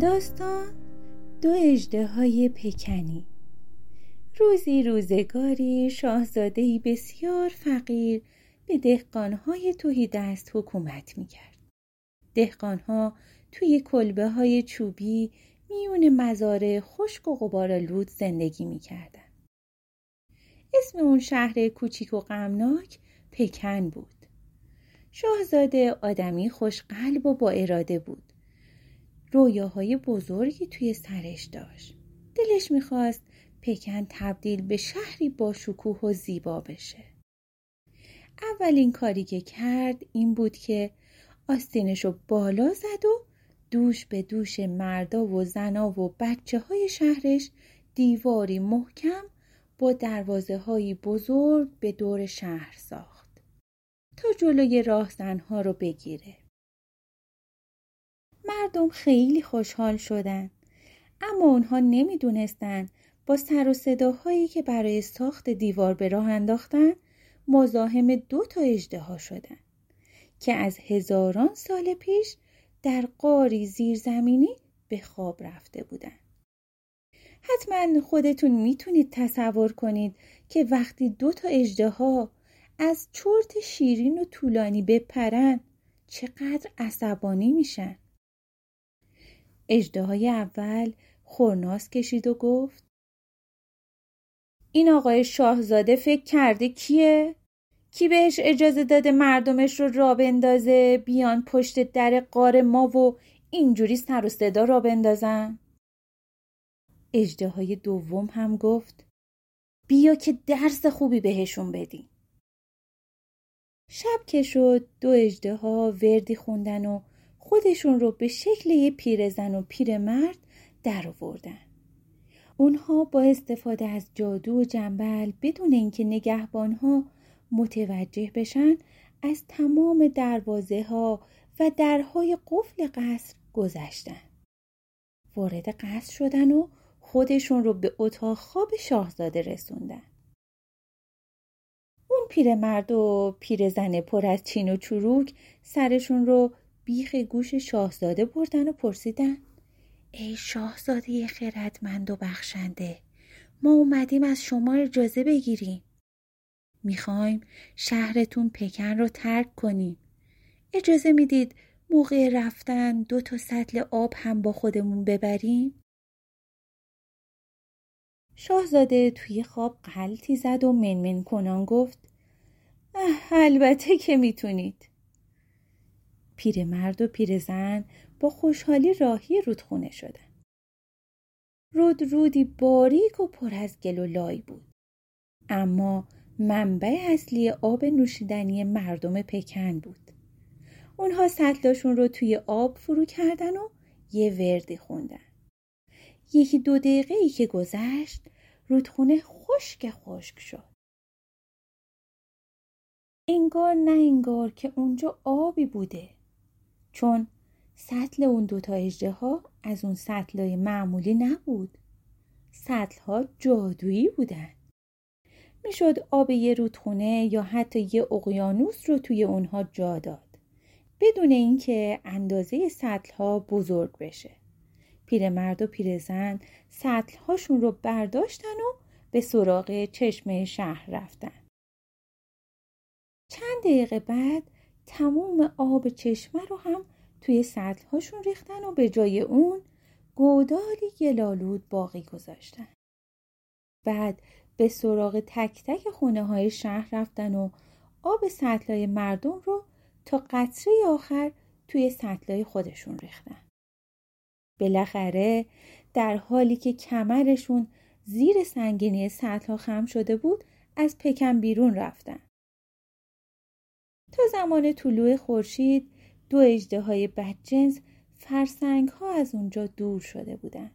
داستان دو اجده های پکنی روزی روزگاری شاهزادهی بسیار فقیر به دهقانهای توی دست حکومت می‌کرد. دهقانها توی کلبه های چوبی میون مزاره خشک و غبارالود زندگی می‌کردن. اسم اون شهر کوچیک و غمناک پکن بود. شاهزاده آدمی خوشقلب و با اراده بود. رویاهای بزرگی توی سرش داشت. دلش می‌خواست پکن تبدیل به شهری با شکوه و زیبا بشه. اولین کاری که کرد این بود که آستینش رو بالا زد و دوش به دوش مردا و زنا و بچه های شهرش دیواری محکم با دروازه های بزرگ به دور شهر ساخت تا جلوی راهزنها رو بگیره. مردم خیلی خوشحال شدن اما اونها نمی‌دونستند با سر و صداهایی که برای ساخت دیوار به راه انداختن مزاحم دو تا اجده شدن که از هزاران سال پیش در قاری زیرزمینی به خواب رفته بودن. حتما خودتون می‌تونید تصور کنید که وقتی دو تا اجده از چرت شیرین و طولانی بپرن چقدر عصبانی میشن. اجده اول خورناس کشید و گفت این آقای شاهزاده فکر کرده کیه؟ کی بهش اجازه داده مردمش رو را بندازه بیان پشت در قار ما و اینجوری سر و صدا را بندازن؟ اجده های دوم هم گفت بیا که درس خوبی بهشون بدیم. شب که شد دو اجده ها وردی خوندن و خودشون رو به شکل یه پیرزن و پیرمرد در آوردن. اونها با استفاده از جادو و جنبل بدون اینکه نگهبانها متوجه بشن از تمام دروازه ها و درهای قفل قصر گذشتن. وارد قصر شدن و خودشون رو به اتاق خواب شاهزاده رسوندن. اون پیرمرد و پیرزن پر از چین و چروک سرشون رو بیخ گوش شاهزاده بردن و پرسیدن ای شاهزاده خردمند و بخشنده ما اومدیم از شما اجازه بگیریم. می‌خوایم شهرتون پکن رو ترک کنیم. اجازه می‌دید موقع رفتن دو تا سطل آب هم با خودمون ببریم؟ شاهزاده توی خواب قلتی زد و منمن کنان گفت البته که می‌تونید. پیرمرد و پیرزن با خوشحالی راهی رودخونه شدن. رود رودی باریک و پر از گل و لای بود. اما منبع اصلی آب نوشیدنی مردم پکن بود. اونها سطلاشون رو توی آب فرو کردن و یه وردی خوندن. یکی دو دقیقه ای که گذشت رودخونه خشک خشک شد. انگار نه انگار که اونجا آبی بوده. چون سطل اون دوتا اجده ها از اون سطل معمولی نبود. سطل ها جادویی بودن. می‌شد آب یه رودخونه یا حتی یه اقیانوس رو توی اونها جا داد. بدون اینکه اندازه سطل ها بزرگ بشه. پیرمرد و پیرزن سطل هاشون رو برداشتن و به سراغ چشمه شهر رفتن. چند دقیقه بعد تموم آب چشمه رو هم توی سطل هاشون ریختن و به جای اون گودالی گلالود باقی گذاشتن. بعد به سراغ تک تک خونه های شهر رفتن و آب سطل های مردم رو تا قطره آخر توی سطل های خودشون ریختن. بالاخره در حالی که کمرشون زیر سنگینی سطل خم شده بود از پکن بیرون رفتن. تا زمان طلوع خورشید دو اجده های بدجنس فرسنگ ها از اونجا دور شده بودن.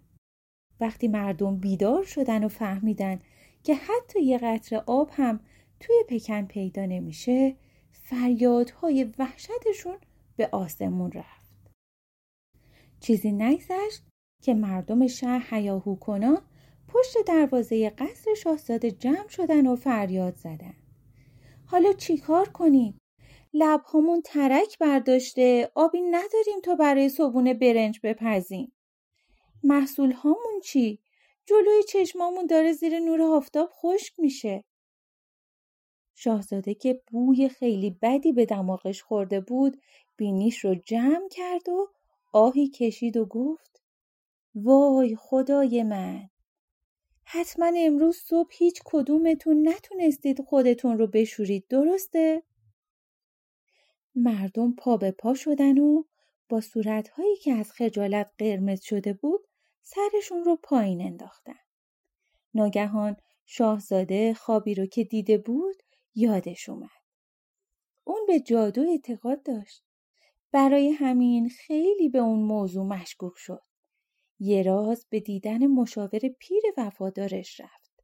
وقتی مردم بیدار شدن و فهمیدن که حتی یه قطر آب هم توی پکن پیدا نمیشه فریادهای وحشتشون به آسمون رفت. چیزی نگذشت که مردم شهر هیاهو کنا پشت دروازه قصر شاهزاده جمع شدن و فریاد زدن. حالا چیکار کنیم؟ لبهامون ترک برداشته آبی نداریم تا برای صبونه برنج بپزیم. محصول هامون چی؟ جلوی چشمامون داره زیر نور آفتاب خشک میشه. شاهزاده که بوی خیلی بدی به دماغش خورده بود بینیش رو جمع کرد و آهی کشید و گفت وای خدای من حتما امروز صبح هیچ کدومتون نتونستید خودتون رو بشورید درسته؟ مردم پا به پا شدن و با صورتهایی که از خجالت قرمز شده بود سرشون رو پایین انداختن. ناگهان شاهزاده خوابی رو که دیده بود یادش اومد. اون به جادو اعتقاد داشت. برای همین خیلی به اون موضوع مشکوک شد. یه راز به دیدن مشاور پیر وفادارش رفت.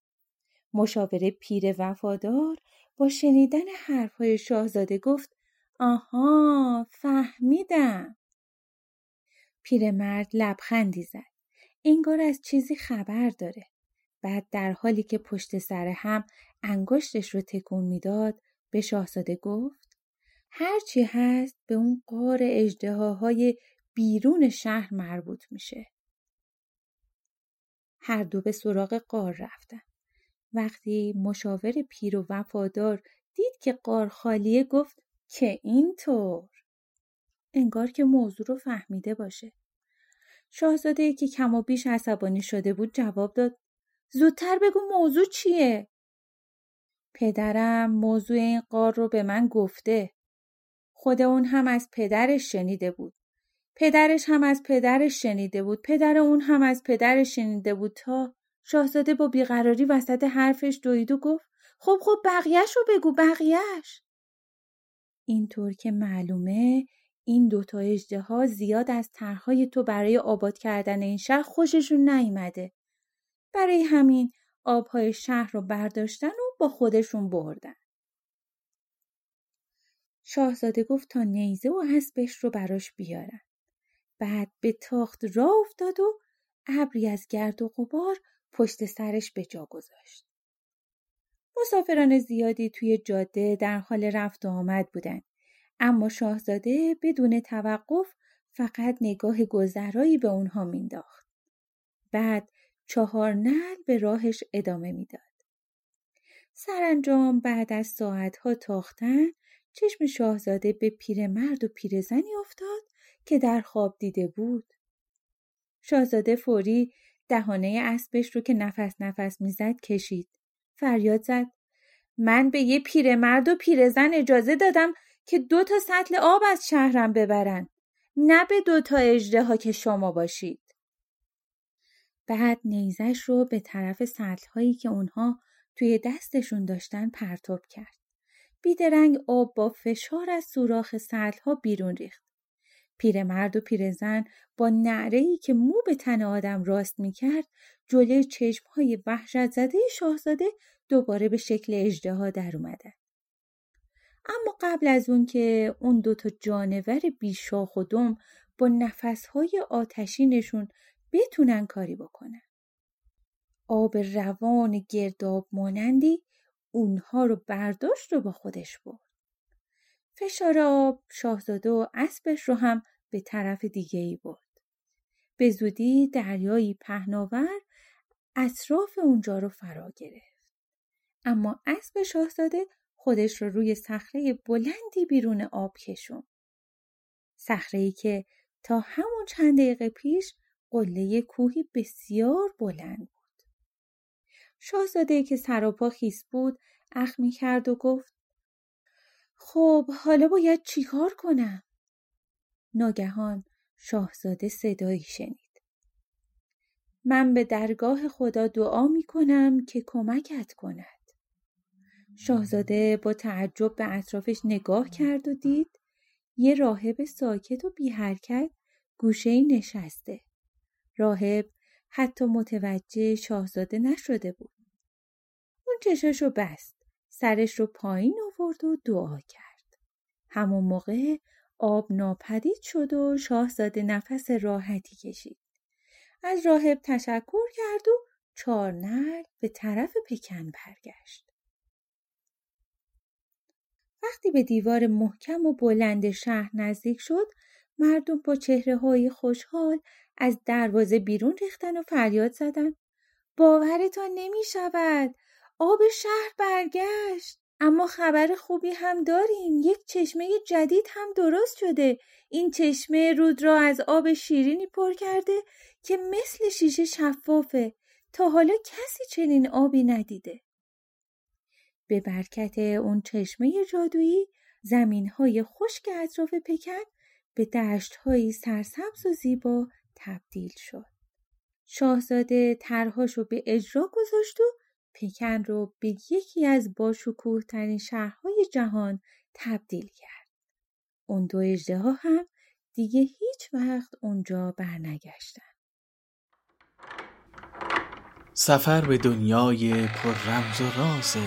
مشاور پیر وفادار با شنیدن حرفهای شاهزاده گفت آها فهمیدم. پیرمرد لبخندی زد. انگار از چیزی خبر داره. بعد در حالی که پشت سر هم انگشتش رو تکون می‌داد به شاهزاده گفت هرچی هست به اون قار اجدهاهای بیرون شهر مربوط میشه. هر دو به سراغ قار رفتن. وقتی مشاور پیر و وفادار دید که قار خالیه گفت که اینطور انگار که موضوع رو فهمیده باشه. شاهزاده که کم و بیش عصبانی شده بود جواب داد زودتر بگو موضوع چیه؟ پدرم موضوع این قار رو به من گفته. خود اون هم از پدرش شنیده بود. پدرش هم از پدرش شنیده بود. پدر اون هم از پدرش شنیده بود تا شاهزاده با بیقراری وسط حرفش دوید و گفت خب خب بقیهش رو بگو بقیهش. اینطور که معلومه این دوتا اجده ها زیاد از طرحهای تو برای آباد کردن این شهر خوششون نیامده. برای همین آبهای شهر رو برداشتن و با خودشون بردن. شاهزاده گفت تا نیزه و اسبش رو براش بیارن. بعد به تاخت راه افتاد و ابری از گرد و غبار پشت سرش به جا گذاشت. مسافران زیادی توی جاده در حال رفت و آمد بودند. اما شاهزاده بدون توقف فقط نگاه گذرایی به اونها مینداخت. بعد چهار نل به راهش ادامه می‌داد. سرانجام بعد از ساعتها تاختن چشم شاهزاده به پیرمرد و پیرزنی افتاد که در خواب دیده بود. شاهزاده فوری دهانه اسبش رو که نفس نفس می‌زد کشید. فریاد زد من به یه پیرمرد و پیرزن اجازه دادم که دو تا سطل آب از شهرم ببرن. نه به دو تا اجده ها که شما باشید. بعد نیزش رو به طرف سطل هایی که اونها توی دستشون داشتن پرتاب کرد. بیدرنگ آب با فشار از سوراخ سطل ها بیرون ریخت. پیرمرد و پیرزن با نعره که مو به تن آدم راست می کرد جلوی چشم های وحشت زده شاهزاده دوباره به شکل اجده ها در اومدن. اما قبل از اون که اون دوتا جانور بیشاخ و دم با نفسهای آتشینشون بتونن کاری بکنن. آب روان گرداب مانندی اونها رو برداشت و با خودش برد. فشار آب شاهزاده و اسبش رو هم به طرف دیگه ای برد. به زودی دریایی پهناور اطراف اونجا رو فرا گرفت. اما اسب شاهزاده خودش رو روی صخره بلندی بیرون آب کشون. صخره که تا همون چند دقیقه پیش قله کوهی بسیار بلند بود. شاهزاده که سراپا خیس بود اخمی کرد و گفت خب حالا باید چیکار کنم؟ ناگهان شاهزاده صدایی شنید. من به درگاه خدا دعا می کنم که کمکت کند. شاهزاده با تعجب به اطرافش نگاه کرد و دید یه راهب ساکت و بی حرکت گوشه نشسته. راهب حتی متوجه شاهزاده نشده بود. اون چشاشو بست. سرش رو پایین آورد و دعا کرد. همون موقع آب ناپدید شد و شاهزاده نفس راحتی کشید. از راهب تشکر کرد و چارنل به طرف پکن برگشت. وقتی به دیوار محکم و بلند شهر نزدیک شد مردم با چهره های خوشحال از دروازه بیرون ریختن و فریاد زدن باورتان نمی شود آب شهر برگشت. اما خبر خوبی هم داریم. یک چشمه جدید هم درست شده. این چشمه رود را از آب شیرینی پر کرده که مثل شیشه شفافه. تا حالا کسی چنین آبی ندیده. به برکت اون چشمه جادویی زمین های خشک اطراف پکن به دشت های سرسبز و زیبا تبدیل شد. شاهزاده طرحهاش به اجرا گذاشت و پکن رو به یکی از باشکوه ترین شهرهای جهان تبدیل کرد. اون دو اجده هم دیگه هیچ وقت اونجا برنگشتن. سفر به دنیای پر رمز و راز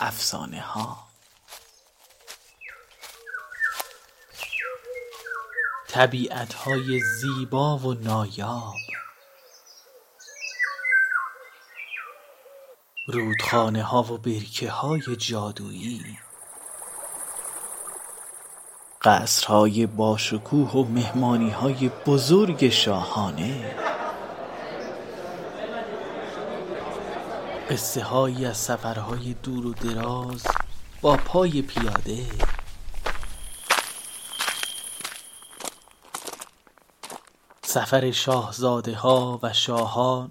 افسانه ها طبیعت های زیبا و نایاب رودخانه ها و برکه های جادویی. قصرهای باشکوه و مهمانی های بزرگ شاهانه. قصه هایی از سفرهای دور و دراز با پای پیاده. سفر شاهزاده ها و شاهان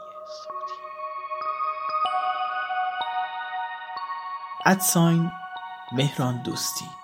ادساین مهران دوستی.